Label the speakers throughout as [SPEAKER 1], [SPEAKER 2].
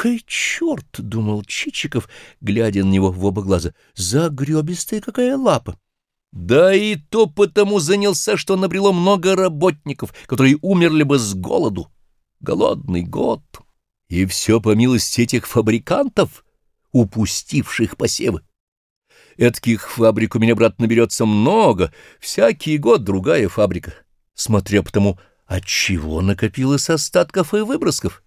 [SPEAKER 1] «Экой черт!» — думал Чичиков, глядя на него в оба глаза. «Загребистая какая лапа!» Да и то потому занялся, что набрело много работников, которые умерли бы с голоду. Голодный год. И все по милости этих фабрикантов, упустивших посевы. Эдаких фабрик у меня, брат, наберется много, всякий год другая фабрика, смотря потому, от чего накопилось остатков и выбросков.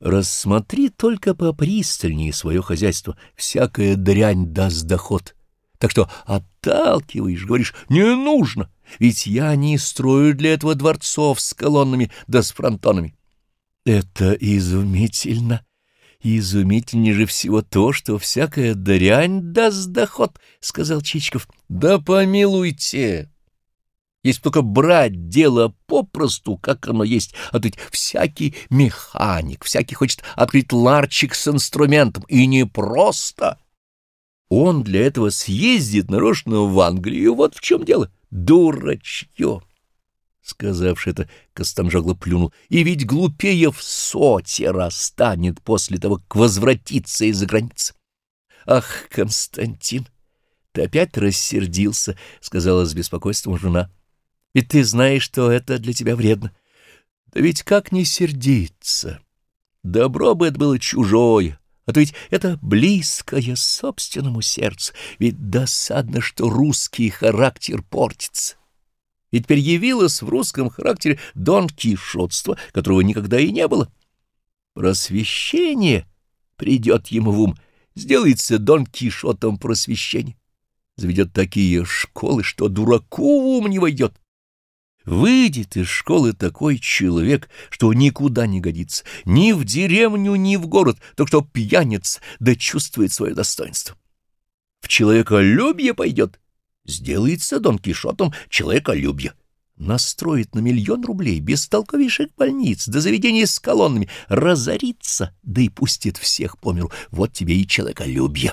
[SPEAKER 1] Рассмотри только попристальнее свое хозяйство, всякая дрянь даст доход. Так что отталкиваешь, говоришь, не нужно, ведь я не строю для этого дворцов с колоннами да с фронтонами. Это изумительно. Изумительнее же всего то, что всякая дрянь даст доход, — сказал Чичиков. Да помилуйте! Если только брать дело попросту, как оно есть, а то ведь всякий механик, всякий хочет открыть ларчик с инструментом, и не просто. Он для этого съездит нарочно в Англию, вот в чем дело. Дурачье! Сказавши это, Костомжогло плюнул. И ведь глупее в сотера станет после того, как возвратиться из-за границы. Ах, Константин, ты опять рассердился, — сказала с беспокойством жена. Ведь ты знаешь, что это для тебя вредно. Да ведь как не сердиться? Добро бы это было чужое, а то ведь это близкое собственному сердцу, ведь досадно, что русский характер портится. И теперь явилось в русском характере Дон Кишотство, которого никогда и не было. Просвещение придет ему в ум, сделается Дон Кишотом просвещения. Заведет такие школы, что дураку в ум не войдет. Выйдет из школы такой человек, что никуда не годится, ни в деревню, ни в город, только что пьяница, да чувствует свое достоинство. В человеколюбие пойдет, сделается Дон Кишотом человеколюбие. Настроит на миллион рублей, без толковейших больниц, до заведений с колоннами, разорится, да и пустит всех по миру. Вот тебе и человеколюбие.